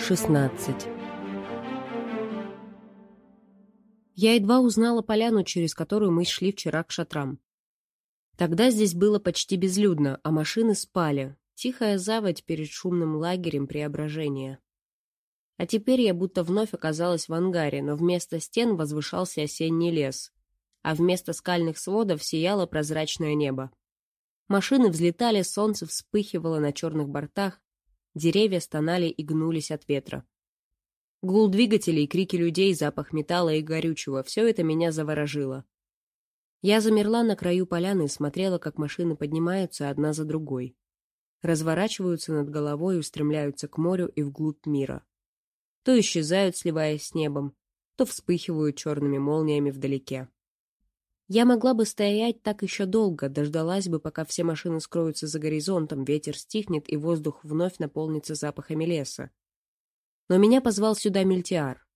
16 Я едва узнала поляну, через которую мы шли вчера к шатрам. Тогда здесь было почти безлюдно, а машины спали. Тихая заводь перед шумным лагерем преображения. А теперь я будто вновь оказалась в ангаре, но вместо стен возвышался осенний лес, а вместо скальных сводов сияло прозрачное небо. Машины взлетали, солнце вспыхивало на черных бортах, деревья стонали и гнулись от ветра. Гул двигателей, крики людей, запах металла и горючего — все это меня заворожило. Я замерла на краю поляны и смотрела, как машины поднимаются одна за другой. Разворачиваются над головой устремляются к морю и вглубь мира. То исчезают, сливаясь с небом, то вспыхивают черными молниями вдалеке. Я могла бы стоять так еще долго, дождалась бы, пока все машины скроются за горизонтом, ветер стихнет и воздух вновь наполнится запахами леса. Но меня позвал сюда Мельтиар.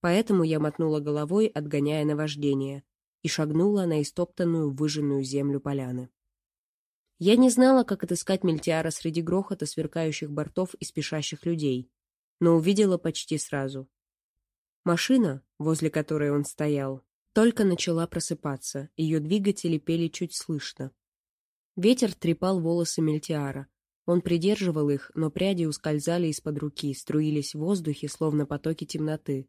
Поэтому я мотнула головой, отгоняя наваждение, и шагнула на истоптанную, выжженную землю поляны. Я не знала, как отыскать Мельтиара среди грохота сверкающих бортов и спешащих людей, но увидела почти сразу. Машина, возле которой он стоял, только начала просыпаться, ее двигатели пели чуть слышно. Ветер трепал волосы Мельтиара. Он придерживал их, но пряди ускользали из-под руки, струились в воздухе, словно потоки темноты.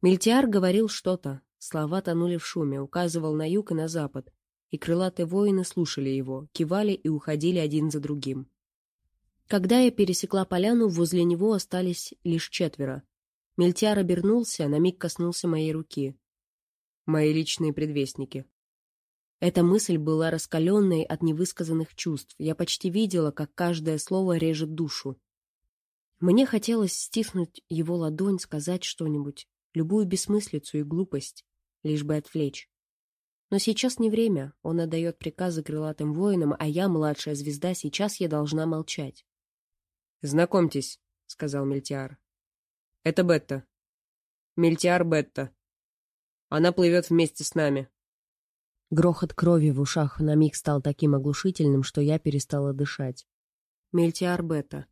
Мельтиар говорил что-то, слова тонули в шуме, указывал на юг и на запад, и крылатые воины слушали его, кивали и уходили один за другим. Когда я пересекла поляну, возле него остались лишь четверо. Мельтиар обернулся, на миг коснулся моей руки мои личные предвестники. Эта мысль была раскаленной от невысказанных чувств. Я почти видела, как каждое слово режет душу. Мне хотелось стиснуть его ладонь, сказать что-нибудь, любую бессмыслицу и глупость, лишь бы отвлечь. Но сейчас не время, он отдает приказы крылатым воинам, а я, младшая звезда, сейчас я должна молчать. «Знакомьтесь», — сказал Мельтиар. «Это Бетта. Мельтиар Бетта. Она плывет вместе с нами». Грохот крови в ушах на миг стал таким оглушительным, что я перестала дышать. Мельтиар Бета.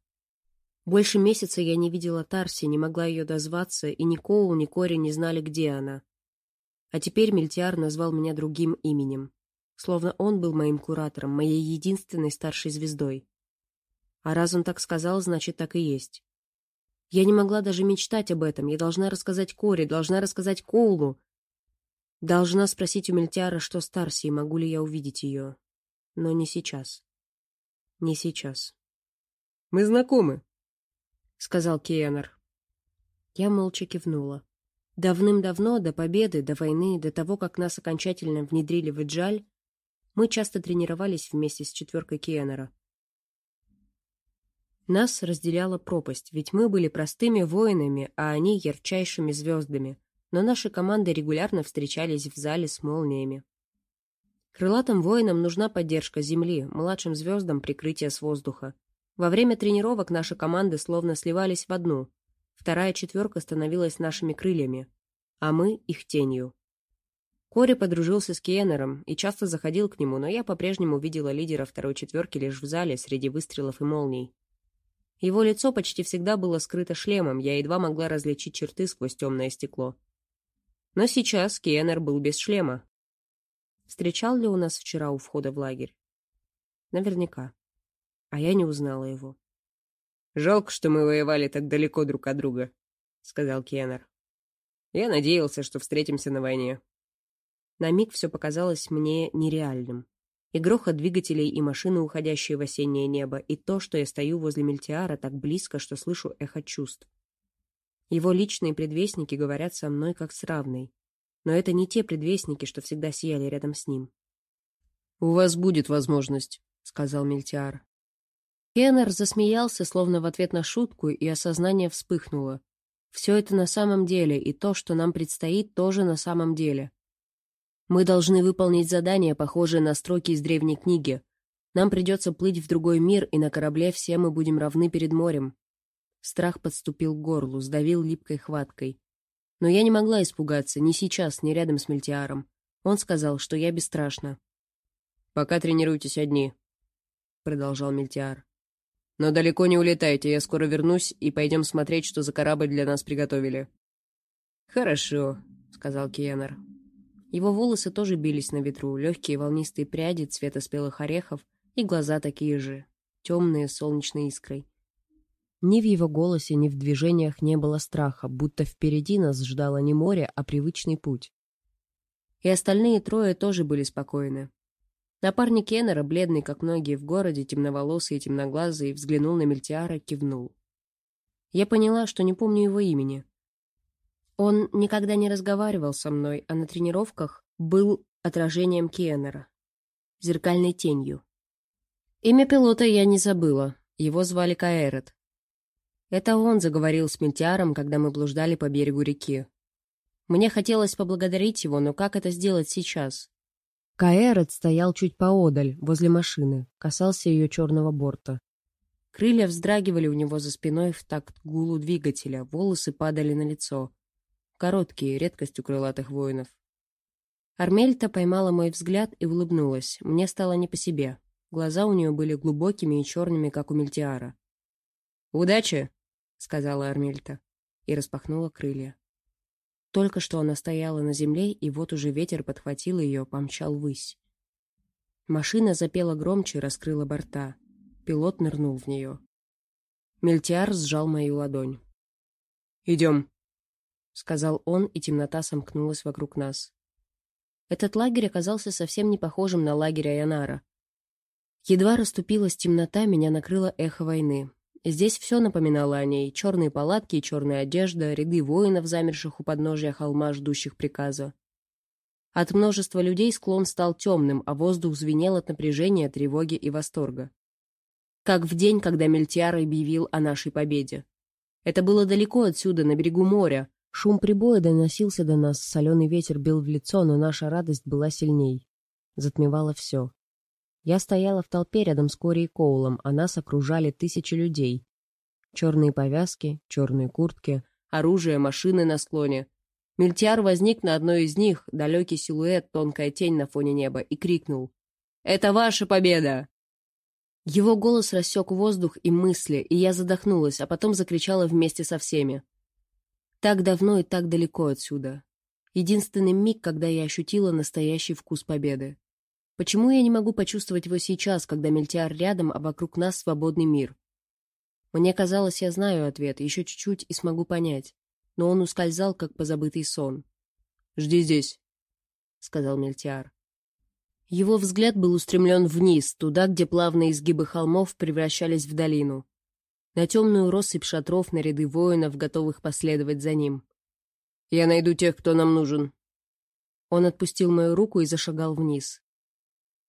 Больше месяца я не видела Тарси, не могла ее дозваться, и ни Коул, ни Кори не знали, где она. А теперь Мельтиар назвал меня другим именем. Словно он был моим куратором, моей единственной старшей звездой. А раз он так сказал, значит, так и есть. Я не могла даже мечтать об этом. Я должна рассказать Кори, должна рассказать Коулу, Должна спросить у Мельтиара, что с Тарсией, могу ли я увидеть ее. Но не сейчас. Не сейчас. «Мы знакомы», — сказал Киенер. Я молча кивнула. Давным-давно, до победы, до войны, до того, как нас окончательно внедрили в Иджаль, мы часто тренировались вместе с четверкой Киенера. Нас разделяла пропасть, ведь мы были простыми воинами, а они ярчайшими звездами, но наши команды регулярно встречались в зале с молниями. Крылатым воинам нужна поддержка Земли, младшим звездам прикрытие с воздуха. Во время тренировок наши команды словно сливались в одну. Вторая четверка становилась нашими крыльями, а мы — их тенью. Кори подружился с Киенером и часто заходил к нему, но я по-прежнему видела лидера второй четверки лишь в зале среди выстрелов и молний. Его лицо почти всегда было скрыто шлемом, я едва могла различить черты сквозь темное стекло. Но сейчас Киенер был без шлема. Встречал ли у нас вчера у входа в лагерь? Наверняка. А я не узнала его. «Жалко, что мы воевали так далеко друг от друга», — сказал Киенер. «Я надеялся, что встретимся на войне». На миг все показалось мне нереальным. И грохот двигателей, и машины, уходящие в осеннее небо, и то, что я стою возле Мельтиара так близко, что слышу эхо чувств. Его личные предвестники говорят со мной как с равной. Но это не те предвестники, что всегда сияли рядом с ним. «У вас будет возможность», — сказал Мельтиар. Кеннер засмеялся, словно в ответ на шутку, и осознание вспыхнуло. Все это на самом деле, и то, что нам предстоит, тоже на самом деле. Мы должны выполнить задание, похожее на строки из древней книги. Нам придется плыть в другой мир, и на корабле все мы будем равны перед морем. Страх подступил к горлу, сдавил липкой хваткой. Но я не могла испугаться, ни сейчас, ни рядом с Мельтиаром. Он сказал, что я бесстрашна. «Пока тренируйтесь одни», — продолжал Мельтиар. Но далеко не улетайте, я скоро вернусь, и пойдем смотреть, что за корабль для нас приготовили». «Хорошо», — сказал Киенер. Его волосы тоже бились на ветру, легкие волнистые пряди цвета спелых орехов и глаза такие же, темные, солнечной искрой. Ни в его голосе, ни в движениях не было страха, будто впереди нас ждало не море, а привычный путь. И остальные трое тоже были спокойны. Напарник Кеннера, бледный, как многие в городе, темноволосый и темноглазый, взглянул на Мельтиара, кивнул. Я поняла, что не помню его имени. Он никогда не разговаривал со мной, а на тренировках был отражением Кеннера, зеркальной тенью. Имя пилота я не забыла, его звали Каэрет. Это он заговорил с Мельтиаром, когда мы блуждали по берегу реки. Мне хотелось поблагодарить его, но как это сделать сейчас? Каэрот стоял чуть поодаль, возле машины, касался ее черного борта. Крылья вздрагивали у него за спиной в такт гулу двигателя, волосы падали на лицо. Короткие, редкость у крылатых воинов. Армельта поймала мой взгляд и улыбнулась. Мне стало не по себе. Глаза у нее были глубокими и черными, как у Мельтиара. «Удачи!» — сказала Армельта и распахнула крылья. Только что она стояла на земле, и вот уже ветер подхватил ее, помчал ввысь. Машина запела громче раскрыла борта. Пилот нырнул в нее. Мельтиар сжал мою ладонь. «Идем», — сказал он, и темнота сомкнулась вокруг нас. Этот лагерь оказался совсем не похожим на лагерь Айонара. Едва расступилась темнота, меня накрыло эхо войны. Здесь все напоминало о ней. Черные палатки и черная одежда, ряды воинов, замерших у подножия холма, ждущих приказа. От множества людей склон стал темным, а воздух звенел от напряжения, тревоги и восторга. Как в день, когда Мельтиар объявил о нашей победе. Это было далеко отсюда, на берегу моря. Шум прибоя доносился до нас, соленый ветер бил в лицо, но наша радость была сильней. Затмевало все. Я стояла в толпе рядом с Кори и Коулом, а нас окружали тысячи людей. Черные повязки, черные куртки, оружие, машины на склоне. Мельтиар возник на одной из них, далекий силуэт, тонкая тень на фоне неба, и крикнул. «Это ваша победа!» Его голос рассек воздух и мысли, и я задохнулась, а потом закричала вместе со всеми. Так давно и так далеко отсюда. Единственный миг, когда я ощутила настоящий вкус победы. Почему я не могу почувствовать его сейчас, когда Мельтиар рядом, а вокруг нас свободный мир? Мне казалось, я знаю ответ, еще чуть-чуть и смогу понять. Но он ускользал, как позабытый сон. «Жди здесь», — сказал Мельтиар. Его взгляд был устремлен вниз, туда, где плавные изгибы холмов превращались в долину. На темную россыпь шатров, на ряды воинов, готовых последовать за ним. «Я найду тех, кто нам нужен». Он отпустил мою руку и зашагал вниз.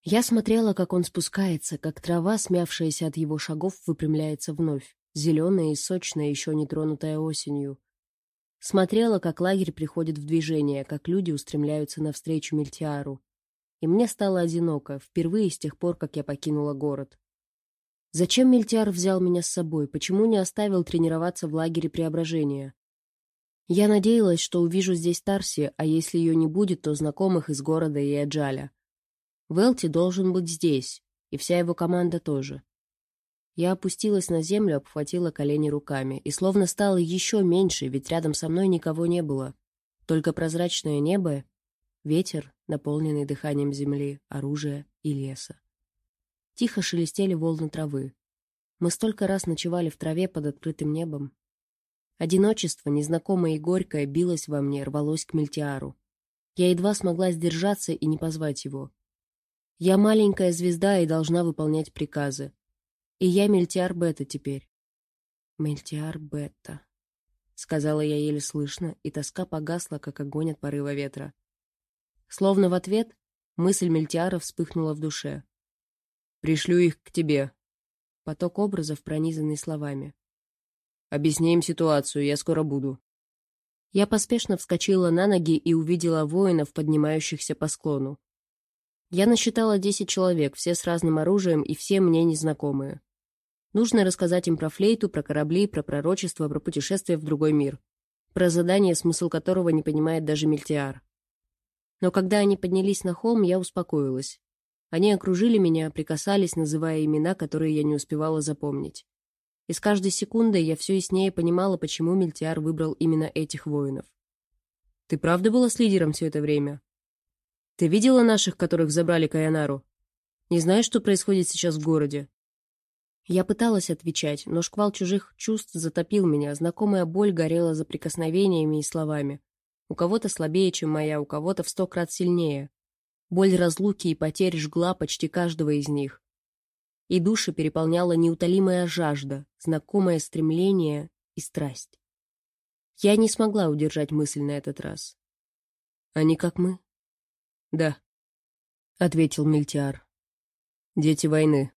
Я смотрела, как он спускается, как трава, смявшаяся от его шагов, выпрямляется вновь, зеленая и сочная, еще не тронутая осенью. Смотрела, как лагерь приходит в движение, как люди устремляются навстречу Мельтиару. И мне стало одиноко, впервые с тех пор, как я покинула город. Зачем Мельтиар взял меня с собой? Почему не оставил тренироваться в лагере преображения? Я надеялась, что увижу здесь Тарси, а если ее не будет, то знакомых из города и Эджаля. Велти должен быть здесь, и вся его команда тоже. Я опустилась на землю, обхватила колени руками, и словно стало еще меньше, ведь рядом со мной никого не было. Только прозрачное небо, ветер, наполненный дыханием земли, оружия и леса. Тихо шелестели волны травы. Мы столько раз ночевали в траве под открытым небом. Одиночество, незнакомое и горькое, билось во мне, рвалось к Мельтиару. Я едва смогла сдержаться и не позвать его. Я маленькая звезда и должна выполнять приказы. И я Мельтиар Бета теперь. Мельтиар Бета, сказала я еле слышно, и тоска погасла, как огонь от порыва ветра. Словно в ответ мысль Мельтиара вспыхнула в душе. «Пришлю их к тебе». Поток образов, пронизанный словами. «Объясни им ситуацию, я скоро буду». Я поспешно вскочила на ноги и увидела воинов, поднимающихся по склону. Я насчитала десять человек, все с разным оружием и все мне незнакомые. Нужно рассказать им про флейту, про корабли, про пророчество, про путешествие в другой мир. Про задание, смысл которого не понимает даже Мельтиар. Но когда они поднялись на холм, я успокоилась. Они окружили меня, прикасались, называя имена, которые я не успевала запомнить. И с каждой секундой я все яснее понимала, почему Мельтиар выбрал именно этих воинов. «Ты правда была с лидером все это время? Ты видела наших, которых забрали Каянару? Не знаешь, что происходит сейчас в городе?» Я пыталась отвечать, но шквал чужих чувств затопил меня, знакомая боль горела за прикосновениями и словами. У кого-то слабее, чем моя, у кого-то в сто крат сильнее. Боль разлуки и потерь жгла почти каждого из них. И души переполняла неутолимая жажда, знакомое стремление и страсть. Я не смогла удержать мысль на этот раз. «Они как мы?» «Да», — ответил Мильтиар. «Дети войны,